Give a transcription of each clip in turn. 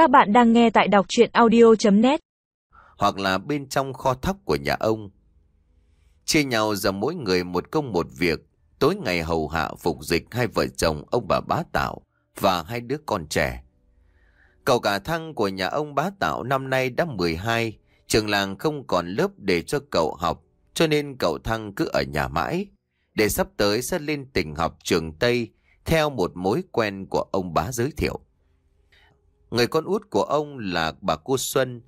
Các bạn đang nghe tại đọc chuyện audio.net Hoặc là bên trong kho thóc của nhà ông. Chia nhau giờ mỗi người một công một việc. Tối ngày hầu hạ phục dịch hai vợ chồng ông bà bá tạo và hai đứa con trẻ. Cậu cả thăng của nhà ông bá tạo năm nay đã 12, trường làng không còn lớp để cho cậu học, cho nên cậu thăng cứ ở nhà mãi. Để sắp tới sẽ lên tỉnh học trường Tây theo một mối quen của ông bá giới thiệu. Người con út của ông là bà cô Xuân.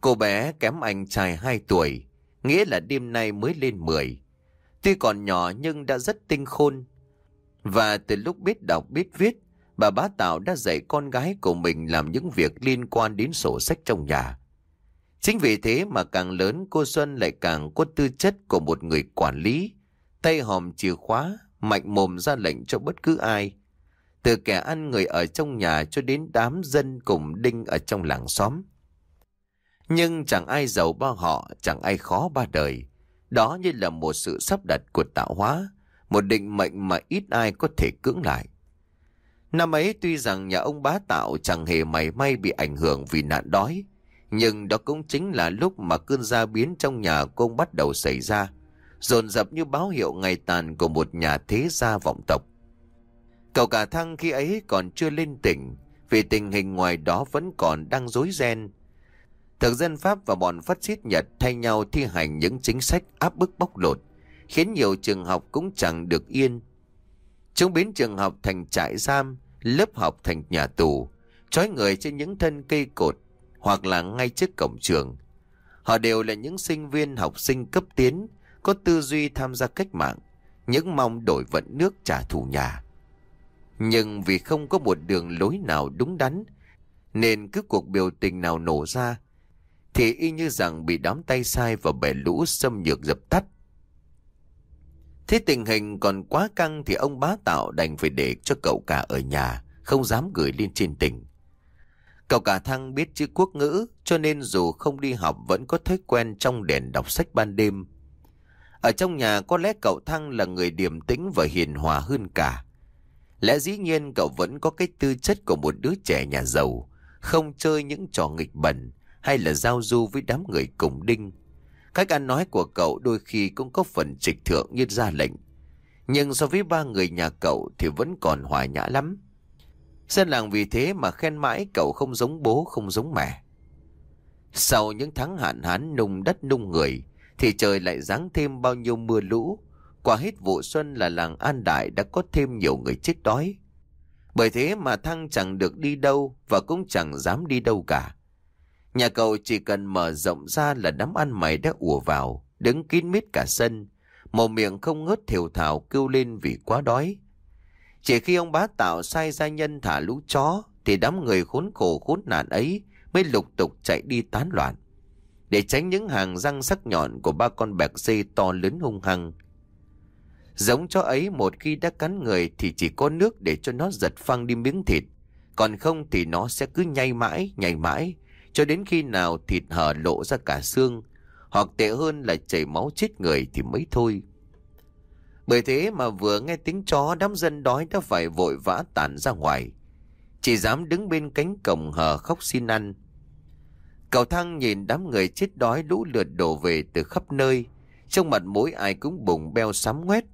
Cô bé kém anh trai 2 tuổi, nghĩa là đêm nay mới lên 10. Tuy còn nhỏ nhưng đã rất tinh khôn. Và từ lúc biết đọc biết viết, bà bá Tạo đã dạy con gái của mình làm những việc liên quan đến sổ sách trong nhà. Chính vì thế mà càng lớn cô Xuân lại càng có tư chất của một người quản lý, tay hòm chìa khóa, mạnh mồm ra lệnh cho bất cứ ai. Từ kẻ ăn người ở trong nhà cho đến đám dân cùng đinh ở trong làng xóm. Nhưng chẳng ai giàu ba họ, chẳng ai khó ba đời. Đó như là một sự sắp đặt của tạo hóa, một định mệnh mà ít ai có thể cưỡng lại. Năm ấy tuy rằng nhà ông bá tạo chẳng hề mảy may bị ảnh hưởng vì nạn đói, nhưng đó cũng chính là lúc mà cơn gia biến trong nhà của ông bắt đầu xảy ra, dồn dập như báo hiệu ngày tàn của một nhà thế gia vọng tộc. Cậu cả thăng khi ấy còn chưa lên tỉnh, vì tình hình ngoài đó vẫn còn đang rối ren. Thực dân Pháp và bọn phát xít Nhật thay nhau thi hành những chính sách áp bức bóc lột, khiến nhiều trường học cũng chẳng được yên. Chúng biến trường học thành trại giam, lớp học thành nhà tù, trói người trên những thân cây cột hoặc là ngay trước cổng trường. Họ đều là những sinh viên học sinh cấp tiến, có tư duy tham gia cách mạng, những mong đổi vận nước trả thù nhà. Nhưng vì không có một đường lối nào đúng đắn, nên cứ cuộc biểu tình nào nổ ra, thì y như rằng bị đám tay sai và bẻ lũ xâm nhược dập tắt. Thế tình hình còn quá căng thì ông bá tạo đành phải để cho cậu cả ở nhà, không dám gửi lên trên tỉnh. Cậu cả thăng biết chữ quốc ngữ, cho nên dù không đi học vẫn có thói quen trong đèn đọc sách ban đêm. Ở trong nhà có lẽ cậu thăng là người điềm tĩnh và hiền hòa hơn cả. Lẽ dĩ nhiên cậu vẫn có cái tư chất của một đứa trẻ nhà giàu, không chơi những trò nghịch bẩn hay là giao du với đám người cùng đinh. Cách ăn nói của cậu đôi khi cũng có phần trịch thượng như ra lệnh. Nhưng so với ba người nhà cậu thì vẫn còn hòa nhã lắm. Dân làng vì thế mà khen mãi cậu không giống bố không giống mẹ. Sau những tháng hạn hán nung đất nung người thì trời lại giáng thêm bao nhiêu mưa lũ. Qua hết vụ xuân là làng An Đại đã có thêm nhiều người chết đói. Bởi thế mà Thăng chẳng được đi đâu và cũng chẳng dám đi đâu cả. Nhà cậu chỉ cần mở rộng ra là đám ăn mày đã ùa vào, đứng kín mít cả sân, mồm miệng không ngớt thiểu thảo kêu lên vì quá đói. Chỉ khi ông bá tạo sai gia nhân thả lũ chó, thì đám người khốn khổ khốn nạn ấy mới lục tục chạy đi tán loạn. Để tránh những hàng răng sắc nhọn của ba con bạc dây to lớn hung hăng. Giống chó ấy một khi đã cắn người thì chỉ có nước để cho nó giật phăng đi miếng thịt. Còn không thì nó sẽ cứ nhai mãi, nhai mãi, cho đến khi nào thịt hở lộ ra cả xương, hoặc tệ hơn là chảy máu chết người thì mới thôi. Bởi thế mà vừa nghe tiếng chó đám dân đói đã phải vội vã tản ra ngoài. Chỉ dám đứng bên cánh cổng hờ khóc xin ăn. Cầu thăng nhìn đám người chết đói lũ lượt đổ về từ khắp nơi. Trong mặt mỗi ai cũng bùng beo sám ngoét.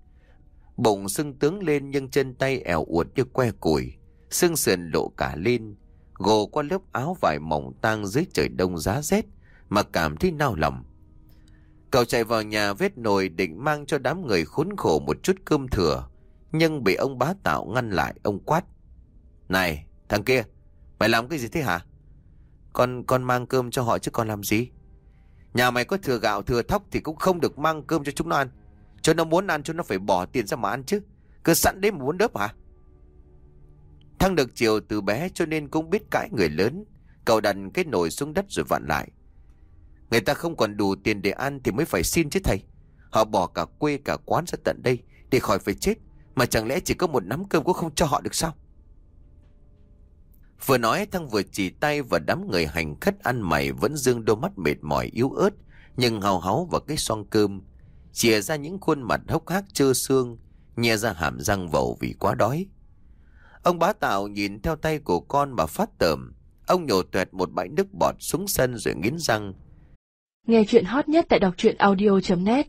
Bụng sưng tướng lên nhưng chân tay ẻo uột như que củi. sưng sườn lộ cả lên. Gồ qua lớp áo vải mỏng tang dưới trời đông giá rét. Mà cảm thấy nao lòng. Cậu chạy vào nhà vết nồi định mang cho đám người khốn khổ một chút cơm thừa. Nhưng bị ông bá tạo ngăn lại, ông quát. Này, thằng kia, mày làm cái gì thế hả? Con con mang cơm cho họ chứ con làm gì? Nhà mày có thừa gạo, thừa thóc thì cũng không được mang cơm cho chúng nó ăn. Cho nó muốn ăn, cho nó phải bỏ tiền ra mà ăn chứ. Cứ sẵn đấy mà muốn đớp hả? Thăng được chiều từ bé cho nên cũng biết cãi người lớn. Cậu đặt cái nồi xuống đất rồi vặn lại. Người ta không còn đủ tiền để ăn thì mới phải xin chứ thầy. Họ bỏ cả quê cả quán ra tận đây để khỏi phải chết. Mà chẳng lẽ chỉ có một nắm cơm cũng không cho họ được sao? Vừa nói thằng vừa chỉ tay và đám người hành khất ăn mày vẫn dương đôi mắt mệt mỏi yếu ớt nhưng hào háo vào cái xoong cơm. Chìa ra những khuôn mặt hốc hác trơ xương, nhè ra hàm răng vẩu vì quá đói. Ông bá tạo nhìn theo tay của con mà phát tởm. Ông nhổ tuẹt một bãi nước bọt xuống sân rồi nghiến răng. Nghe chuyện hot nhất tại đọc truyện audio.net